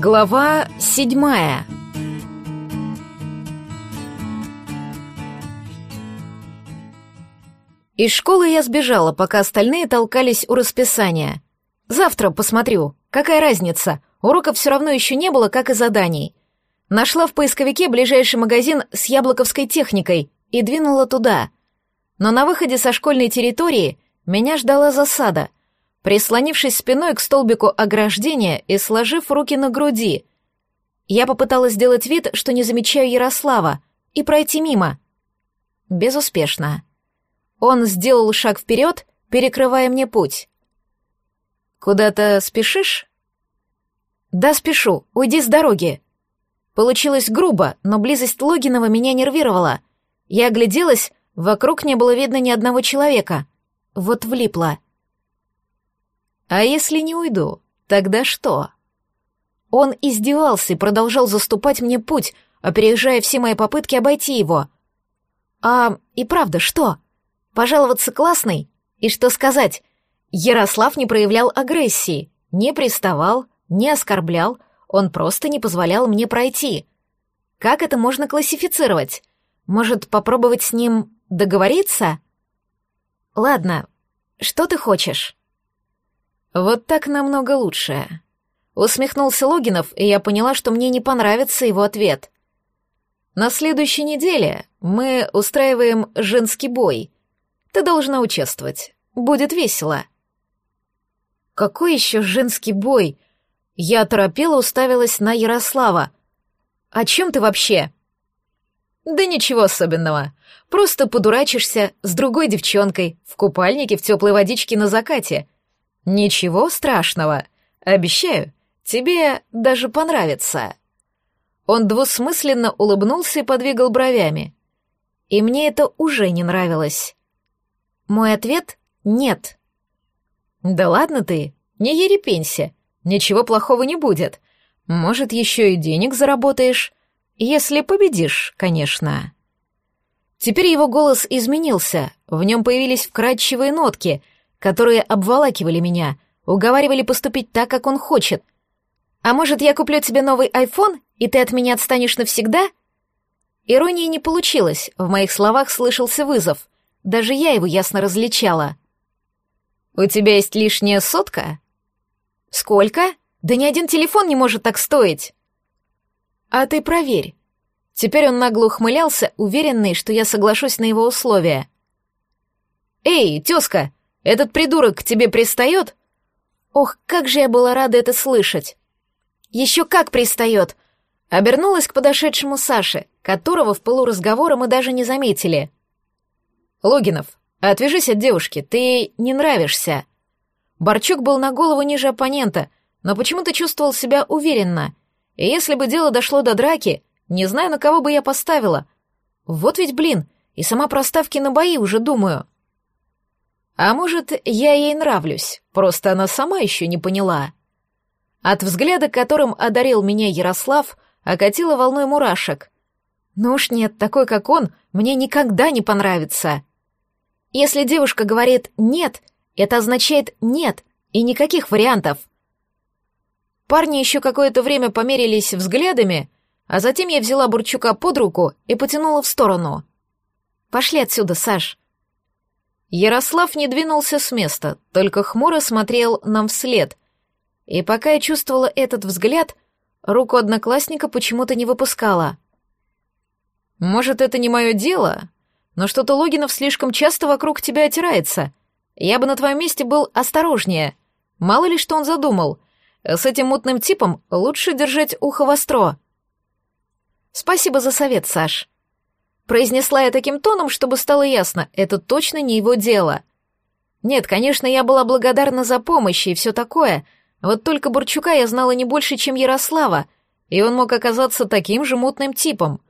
Глава седьмая Из школы я сбежала, пока остальные толкались у расписания. Завтра посмотрю. Какая разница? Уроков все равно еще не было, как и заданий. Нашла в поисковике ближайший магазин с яблоковской техникой и двинула туда. Но на выходе со школьной территории меня ждала засада — прислонившись спиной к столбику ограждения и сложив руки на груди. Я попыталась сделать вид, что не замечаю Ярослава, и пройти мимо. Безуспешно. Он сделал шаг вперед, перекрывая мне путь. «Куда-то спешишь?» «Да, спешу. Уйди с дороги». Получилось грубо, но близость Логинова меня нервировала. Я огляделась, вокруг не было видно ни одного человека. Вот влипла. А если не уйду, тогда что? Он издевался и продолжал заступать мне путь, опережая все мои попытки обойти его. А и правда, что? Пожаловаться классный? И что сказать? Ярослав не проявлял агрессии, не приставал, не оскорблял, он просто не позволял мне пройти. Как это можно классифицировать? Может, попробовать с ним договориться? Ладно, что ты хочешь? Вот так намного лучше. Усмехнулся Логинов, и я поняла, что мне не понравится его ответ. На следующей неделе мы устраиваем женский бой. Ты должна участвовать. Будет весело. Какой еще женский бой? Я торопела уставилась на Ярослава. О чем ты вообще? Да ничего особенного. Просто подурачишься с другой девчонкой в купальнике в теплой водичке на закате — «Ничего страшного. Обещаю, тебе даже понравится». Он двусмысленно улыбнулся и подвигал бровями. И мне это уже не нравилось. Мой ответ — нет. «Да ладно ты, не ерепенься, ничего плохого не будет. Может, еще и денег заработаешь, если победишь, конечно». Теперь его голос изменился, в нем появились вкрадчивые нотки — которые обволакивали меня, уговаривали поступить так, как он хочет. А может, я куплю тебе новый iPhone, и ты от меня отстанешь навсегда? Иронии не получилось, в моих словах слышался вызов. Даже я его ясно различала. «У тебя есть лишняя сотка?» «Сколько? Да ни один телефон не может так стоить!» «А ты проверь». Теперь он нагло ухмылялся, уверенный, что я соглашусь на его условия. «Эй, тезка, этот придурок к тебе пристает? Ох, как же я была рада это слышать. Еще как пристает. Обернулась к подошедшему Саше, которого в полуразговора мы даже не заметили. Логинов, отвяжись от девушки, ты не нравишься. Борчук был на голову ниже оппонента, но почему-то чувствовал себя уверенно. И если бы дело дошло до драки, не знаю, на кого бы я поставила. Вот ведь, блин, и сама про ставки на бои уже думаю. А может, я ей нравлюсь, просто она сама еще не поняла. От взгляда, которым одарил меня Ярослав, окатила волной мурашек. Ну уж нет, такой, как он, мне никогда не понравится. Если девушка говорит «нет», это означает «нет», и никаких вариантов. Парни еще какое-то время померились взглядами, а затем я взяла Бурчука под руку и потянула в сторону. «Пошли отсюда, Саш. Ярослав не двинулся с места, только хмуро смотрел нам вслед. И пока я чувствовала этот взгляд, руку одноклассника почему-то не выпускала. «Может, это не мое дело, но что-то Логинов слишком часто вокруг тебя отирается. Я бы на твоем месте был осторожнее. Мало ли что он задумал. С этим мутным типом лучше держать ухо востро». «Спасибо за совет, Саш», Произнесла я таким тоном, чтобы стало ясно, это точно не его дело. Нет, конечно, я была благодарна за помощь и все такое, вот только Бурчука я знала не больше, чем Ярослава, и он мог оказаться таким же мутным типом.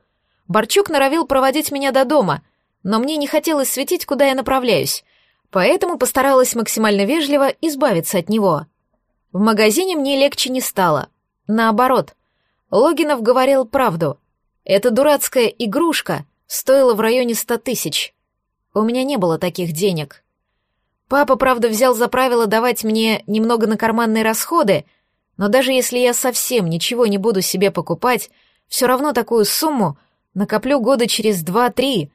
Борчук норовил проводить меня до дома, но мне не хотелось светить, куда я направляюсь, поэтому постаралась максимально вежливо избавиться от него. В магазине мне легче не стало. Наоборот, Логинов говорил правду. Эта дурацкая игрушка стоило в районе ста тысяч. У меня не было таких денег. Папа, правда, взял за правило давать мне немного на карманные расходы, Но даже если я совсем ничего не буду себе покупать, все равно такую сумму накоплю года через два-три.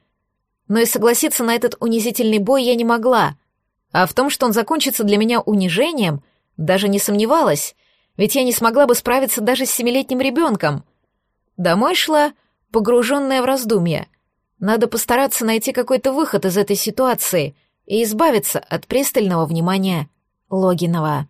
Но и согласиться на этот унизительный бой я не могла. А в том, что он закончится для меня унижением, даже не сомневалась, ведь я не смогла бы справиться даже с семилетним ребенком. Домой шла, погруженная в раздумья. Надо постараться найти какой-то выход из этой ситуации и избавиться от пристального внимания Логинова.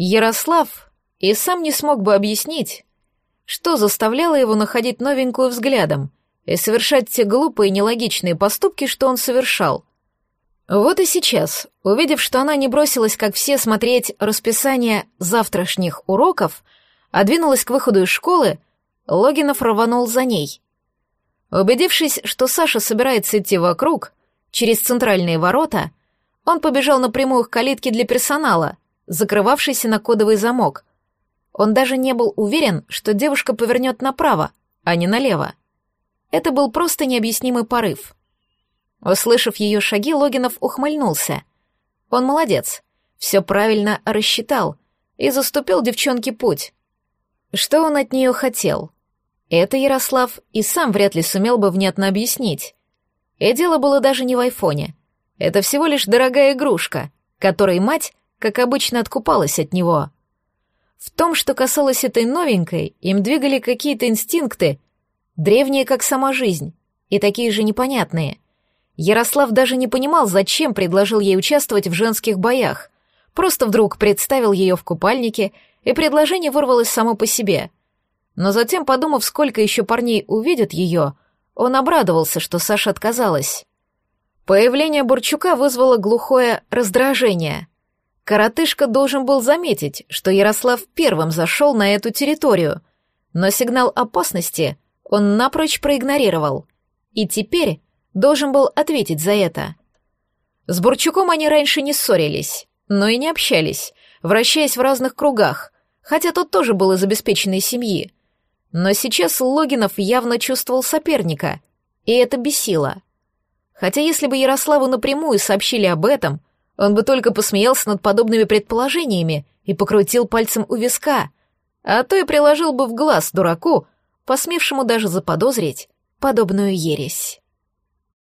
Ярослав и сам не смог бы объяснить, что заставляло его находить новенькую взглядом и совершать те глупые нелогичные поступки, что он совершал. Вот и сейчас, увидев, что она не бросилась, как все, смотреть расписание завтрашних уроков, а двинулась к выходу из школы, Логинов рванул за ней. Убедившись, что Саша собирается идти вокруг, через центральные ворота, он побежал напрямую к калитке для персонала — закрывавшийся на кодовый замок. Он даже не был уверен, что девушка повернет направо, а не налево. Это был просто необъяснимый порыв. Услышав ее шаги, Логинов ухмыльнулся. Он молодец, все правильно рассчитал и заступил девчонке путь. Что он от нее хотел? Это Ярослав и сам вряд ли сумел бы внятно объяснить. И дело было даже не в айфоне. Это всего лишь дорогая игрушка, которой мать как обычно, откупалась от него. В том, что касалось этой новенькой, им двигали какие-то инстинкты, древние, как сама жизнь, и такие же непонятные. Ярослав даже не понимал, зачем предложил ей участвовать в женских боях. Просто вдруг представил ее в купальнике, и предложение вырвалось само по себе. Но затем, подумав, сколько еще парней увидят ее, он обрадовался, что Саша отказалась. Появление Бурчука вызвало глухое раздражение — Коротышка должен был заметить, что Ярослав первым зашел на эту территорию, но сигнал опасности он напрочь проигнорировал, и теперь должен был ответить за это. С Бурчуком они раньше не ссорились, но и не общались, вращаясь в разных кругах, хотя тот тоже был из обеспеченной семьи. Но сейчас Логинов явно чувствовал соперника, и это бесило. Хотя если бы Ярославу напрямую сообщили об этом, он бы только посмеялся над подобными предположениями и покрутил пальцем у виска, а то и приложил бы в глаз дураку, посмевшему даже заподозрить подобную ересь.